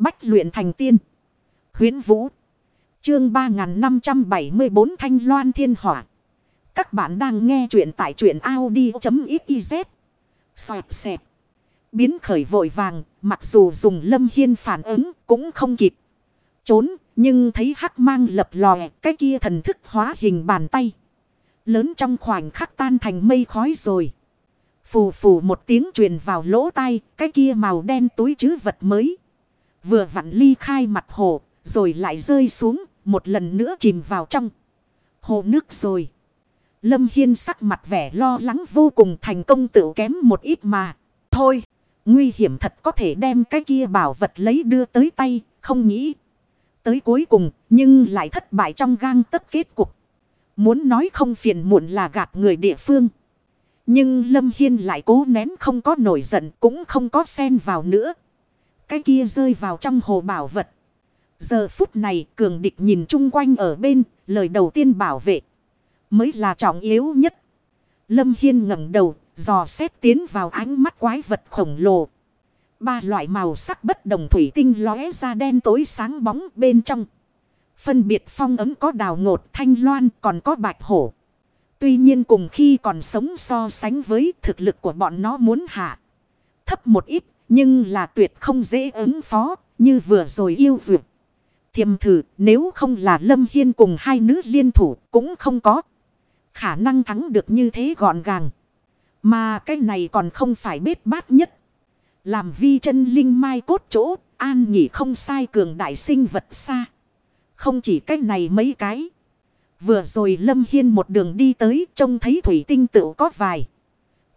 Bách luyện thành tiên. Huyến Vũ. Chương 3574 Thanh Loan Thiên Hỏa. Các bạn đang nghe truyện tại truyện Audi.xyz. Xoẹt xẹt. Biến khởi vội vàng, mặc dù dùng lâm hiên phản ứng cũng không kịp. Trốn, nhưng thấy hắc mang lập lòe, cái kia thần thức hóa hình bàn tay. Lớn trong khoảnh khắc tan thành mây khói rồi. Phù phù một tiếng truyền vào lỗ tai, cái kia màu đen túi chứ vật mới. Vừa vặn ly khai mặt hồ, rồi lại rơi xuống, một lần nữa chìm vào trong. Hồ nước rồi. Lâm Hiên sắc mặt vẻ lo lắng vô cùng thành công tự kém một ít mà. Thôi, nguy hiểm thật có thể đem cái kia bảo vật lấy đưa tới tay, không nghĩ. Tới cuối cùng, nhưng lại thất bại trong gang tất kết cục. Muốn nói không phiền muộn là gạt người địa phương. Nhưng Lâm Hiên lại cố nén không có nổi giận cũng không có xen vào nữa. Cái kia rơi vào trong hồ bảo vật. Giờ phút này cường địch nhìn chung quanh ở bên, lời đầu tiên bảo vệ. Mới là trọng yếu nhất. Lâm Hiên ngẩng đầu, dò xét tiến vào ánh mắt quái vật khổng lồ. Ba loại màu sắc bất đồng thủy tinh lóe ra đen tối sáng bóng bên trong. Phân biệt phong ấm có đào ngột thanh loan còn có bạch hổ. Tuy nhiên cùng khi còn sống so sánh với thực lực của bọn nó muốn hạ. Thấp một ít nhưng là tuyệt không dễ ứng phó, như vừa rồi yêu duyệt. Thiềm thử, nếu không là Lâm Hiên cùng hai nữ liên thủ, cũng không có. Khả năng thắng được như thế gọn gàng. Mà cái này còn không phải bết bát nhất. Làm vi chân linh mai cốt chỗ, an nghỉ không sai cường đại sinh vật xa. Không chỉ cái này mấy cái. Vừa rồi Lâm Hiên một đường đi tới, trông thấy thủy tinh tự có vài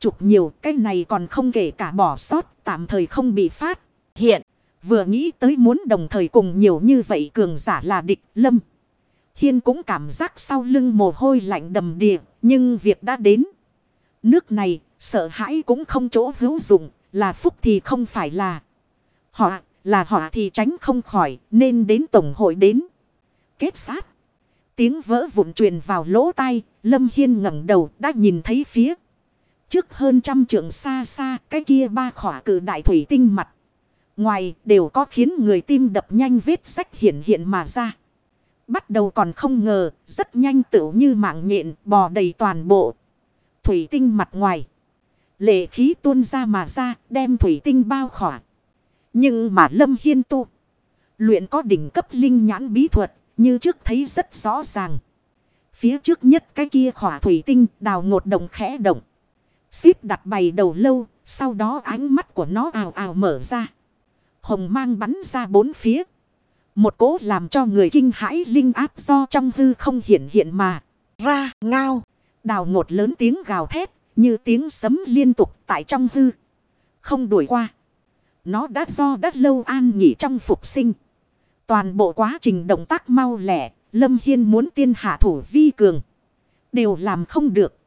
chục nhiều cái này còn không kể cả bỏ sót tạm thời không bị phát. Hiện vừa nghĩ tới muốn đồng thời cùng nhiều như vậy cường giả là địch Lâm. Hiên cũng cảm giác sau lưng mồ hôi lạnh đầm đìa nhưng việc đã đến. Nước này sợ hãi cũng không chỗ hữu dụng là phúc thì không phải là. Họ là họ thì tránh không khỏi nên đến tổng hội đến. Kết sát. Tiếng vỡ vụn truyền vào lỗ tai, Lâm Hiên ngẩng đầu đã nhìn thấy phía. Trước hơn trăm trượng xa xa, cái kia ba khỏa cử đại thủy tinh mặt. Ngoài đều có khiến người tim đập nhanh vết sách hiện hiện mà ra. Bắt đầu còn không ngờ, rất nhanh tựu như mạng nhện bò đầy toàn bộ. Thủy tinh mặt ngoài. Lệ khí tuôn ra mà ra, đem thủy tinh bao khỏa. Nhưng mà Lâm Hiên tu. Luyện có đỉnh cấp linh nhãn bí thuật, như trước thấy rất rõ ràng. Phía trước nhất cái kia khỏa thủy tinh đào ngột động khẽ động. Xíp đặt bày đầu lâu, sau đó ánh mắt của nó ào ào mở ra. Hồng mang bắn ra bốn phía. Một cố làm cho người kinh hãi linh áp do trong hư không hiện hiện mà. Ra, ngao. Đào ngột lớn tiếng gào thét, như tiếng sấm liên tục tại trong hư. Không đuổi qua. Nó đã do đất lâu an nghỉ trong phục sinh. Toàn bộ quá trình động tác mau lẻ, Lâm Hiên muốn tiên hạ thủ vi cường. Đều làm không được.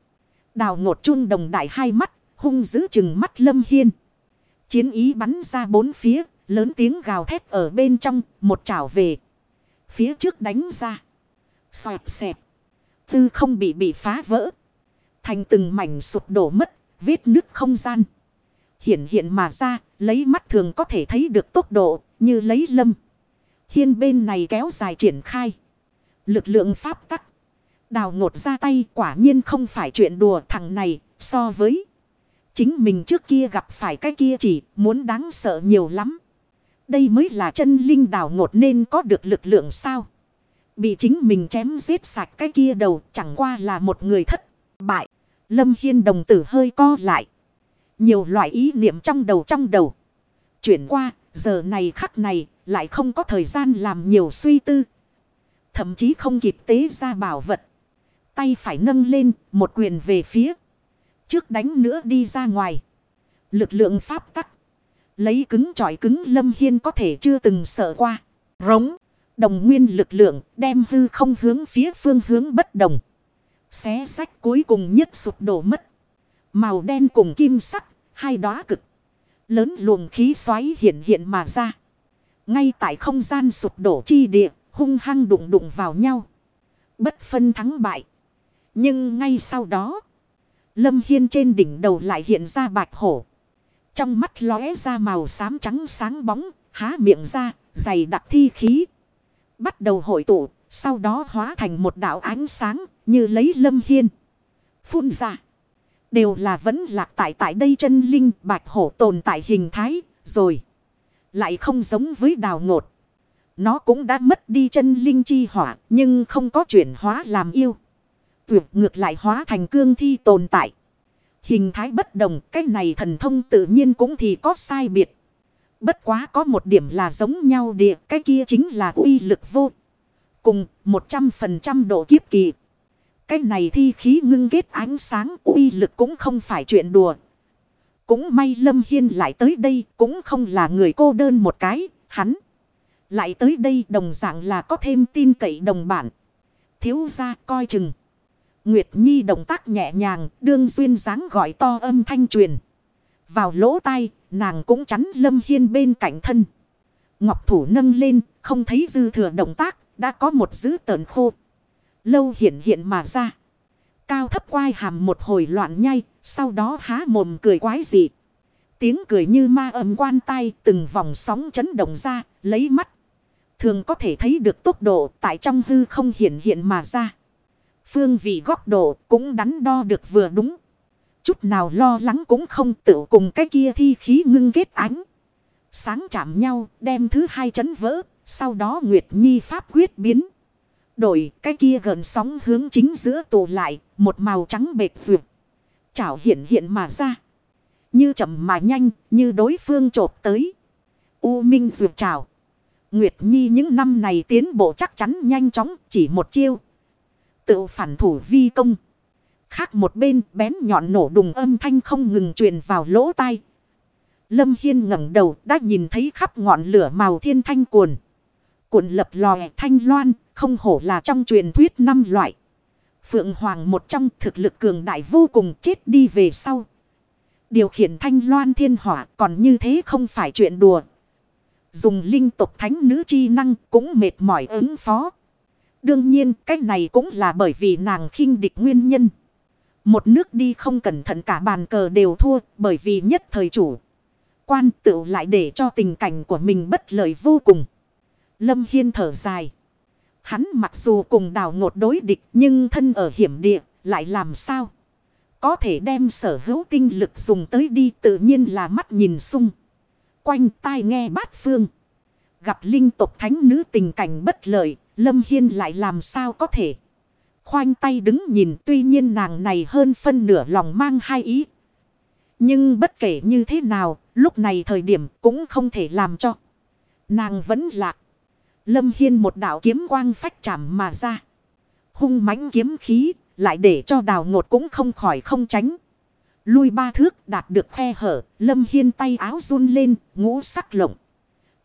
Đào ngột chun đồng đại hai mắt, hung giữ chừng mắt Lâm Hiên. Chiến ý bắn ra bốn phía, lớn tiếng gào thét ở bên trong, một chảo về. Phía trước đánh ra. Xoẹt xẹt. Tư không bị bị phá vỡ. Thành từng mảnh sụp đổ mất, vết nước không gian. Hiện hiện mà ra, lấy mắt thường có thể thấy được tốc độ, như lấy lâm. Hiên bên này kéo dài triển khai. Lực lượng pháp tắc. Đào ngột ra tay quả nhiên không phải chuyện đùa thằng này so với. Chính mình trước kia gặp phải cái kia chỉ muốn đáng sợ nhiều lắm. Đây mới là chân linh đào ngột nên có được lực lượng sao. Bị chính mình chém giết sạch cái kia đầu chẳng qua là một người thất bại. Lâm Hiên đồng tử hơi co lại. Nhiều loại ý niệm trong đầu trong đầu. Chuyển qua, giờ này khắc này, lại không có thời gian làm nhiều suy tư. Thậm chí không kịp tế ra bảo vật. Tay phải nâng lên, một quyền về phía. Trước đánh nữa đi ra ngoài. Lực lượng pháp tắc. Lấy cứng trọi cứng lâm hiên có thể chưa từng sợ qua. Rống. Đồng nguyên lực lượng đem hư không hướng phía phương hướng bất đồng. Xé sách cuối cùng nhất sụp đổ mất. Màu đen cùng kim sắc, hai đóa cực. Lớn luồng khí xoáy hiện hiện mà ra. Ngay tại không gian sụp đổ chi địa, hung hăng đụng đụng vào nhau. Bất phân thắng bại. Nhưng ngay sau đó, Lâm Hiên trên đỉnh đầu lại hiện ra bạch hổ. Trong mắt lóe ra màu xám trắng sáng bóng, há miệng ra, dày đặc thi khí. Bắt đầu hội tụ, sau đó hóa thành một đạo ánh sáng như lấy lâm hiên. Phun ra. Đều là vẫn lạc tại tại đây chân linh bạch hổ tồn tại hình thái rồi. Lại không giống với đào ngột. Nó cũng đã mất đi chân linh chi hỏa nhưng không có chuyển hóa làm yêu. Tuyệt ngược lại hóa thành cương thi tồn tại. Hình thái bất đồng cái này thần thông tự nhiên cũng thì có sai biệt. Bất quá có một điểm là giống nhau địa cái kia chính là uy lực vô. Cùng 100% độ kiếp kỳ. Cái này thi khí ngưng kết ánh sáng uy lực cũng không phải chuyện đùa. Cũng may Lâm Hiên lại tới đây cũng không là người cô đơn một cái, hắn. Lại tới đây đồng dạng là có thêm tin cậy đồng bản. Thiếu ra coi chừng. Nguyệt Nhi động tác nhẹ nhàng, đương duyên dáng gọi to âm thanh truyền. Vào lỗ tai, nàng cũng chắn Lâm Hiên bên cạnh thân. Ngọc thủ nâng lên, không thấy dư thừa động tác, đã có một dữ tợn khô. Lâu hiện hiện mà ra. Cao thấp quai hàm một hồi loạn nhai, sau đó há mồm cười quái dị. Tiếng cười như ma âm quan tai từng vòng sóng chấn động ra, lấy mắt. Thường có thể thấy được tốc độ tại trong hư không hiện hiện mà ra. Phương vị góc độ cũng đắn đo được vừa đúng. Chút nào lo lắng cũng không tự cùng cái kia thi khí ngưng kết ánh. Sáng chạm nhau, đem thứ hai chấn vỡ. Sau đó Nguyệt Nhi pháp quyết biến. Đổi cái kia gần sóng hướng chính giữa tụ lại. Một màu trắng bệt vượt. Chảo hiện hiện mà ra. Như chậm mà nhanh. Như đối phương trộp tới. U Minh vượt chảo. Nguyệt Nhi những năm này tiến bộ chắc chắn nhanh chóng. Chỉ một chiêu. Tự phản thủ vi công. Khác một bên, bén nhọn nổ đùng âm thanh không ngừng truyền vào lỗ tai. Lâm Hiên ngẩng đầu, đã nhìn thấy khắp ngọn lửa màu thiên thanh cuồn. Cuộn lập lòe thanh loan, không hổ là trong truyền thuyết năm loại. Phượng Hoàng một trong thực lực cường đại vô cùng chết đi về sau. Điều khiển thanh loan thiên hỏa còn như thế không phải chuyện đùa. Dùng linh tục thánh nữ chi năng cũng mệt mỏi ứng phó. Đương nhiên cách này cũng là bởi vì nàng khinh địch nguyên nhân. Một nước đi không cẩn thận cả bàn cờ đều thua bởi vì nhất thời chủ. Quan tự lại để cho tình cảnh của mình bất lợi vô cùng. Lâm Hiên thở dài. Hắn mặc dù cùng đào ngột đối địch nhưng thân ở hiểm địa lại làm sao? Có thể đem sở hữu tinh lực dùng tới đi tự nhiên là mắt nhìn sung. Quanh tai nghe bát phương. Gặp linh tục thánh nữ tình cảnh bất lợi, Lâm Hiên lại làm sao có thể. Khoanh tay đứng nhìn tuy nhiên nàng này hơn phân nửa lòng mang hai ý. Nhưng bất kể như thế nào, lúc này thời điểm cũng không thể làm cho. Nàng vẫn lạc. Lâm Hiên một đạo kiếm quang phách chạm mà ra. Hung mãnh kiếm khí, lại để cho đào ngột cũng không khỏi không tránh. Lui ba thước đạt được khe hở, Lâm Hiên tay áo run lên, ngũ sắc lộng.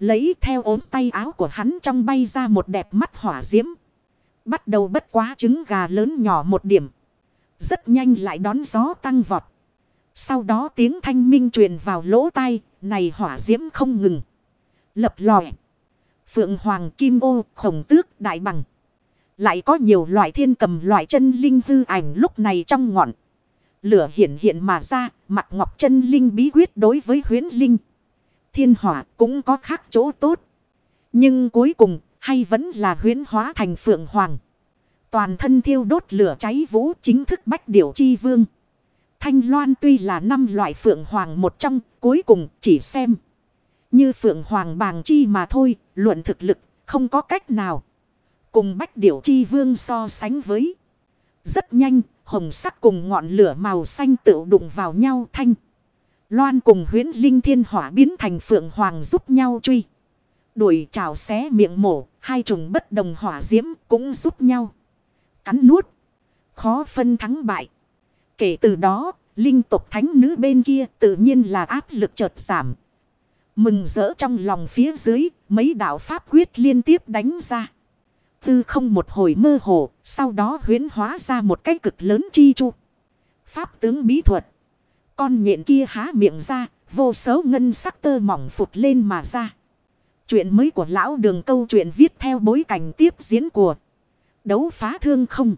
Lấy theo ốm tay áo của hắn trong bay ra một đẹp mắt hỏa diễm. Bắt đầu bất quá trứng gà lớn nhỏ một điểm. Rất nhanh lại đón gió tăng vọt. Sau đó tiếng thanh minh truyền vào lỗ tai, này hỏa diễm không ngừng. Lập lòi. Phượng hoàng kim ô, khổng tước, đại bằng. Lại có nhiều loại thiên cầm loại chân linh hư ảnh lúc này trong ngọn. Lửa hiện hiện mà ra, mặt ngọc chân linh bí quyết đối với huyến linh. Thiên hỏa cũng có khác chỗ tốt. Nhưng cuối cùng, hay vẫn là huyến hóa thành phượng hoàng. Toàn thân thiêu đốt lửa cháy vũ chính thức bách điểu chi vương. Thanh loan tuy là năm loại phượng hoàng một trong, cuối cùng chỉ xem. Như phượng hoàng bàng chi mà thôi, luận thực lực, không có cách nào. Cùng bách điểu chi vương so sánh với. Rất nhanh, hồng sắc cùng ngọn lửa màu xanh tự đụng vào nhau thanh. Loan cùng huyến linh thiên hỏa biến thành phượng hoàng giúp nhau truy. Đuổi trào xé miệng mổ, hai trùng bất đồng hỏa diễm cũng giúp nhau. Cắn nuốt, khó phân thắng bại. Kể từ đó, linh tục thánh nữ bên kia tự nhiên là áp lực chợt giảm. Mừng rỡ trong lòng phía dưới, mấy đạo pháp quyết liên tiếp đánh ra. Tư không một hồi mơ hồ, sau đó huyến hóa ra một cái cực lớn chi chu. Pháp tướng bí thuật. Con nhện kia há miệng ra, vô số ngân sắc tơ mỏng phụt lên mà ra. Chuyện mới của lão đường câu chuyện viết theo bối cảnh tiếp diễn của đấu phá thương không.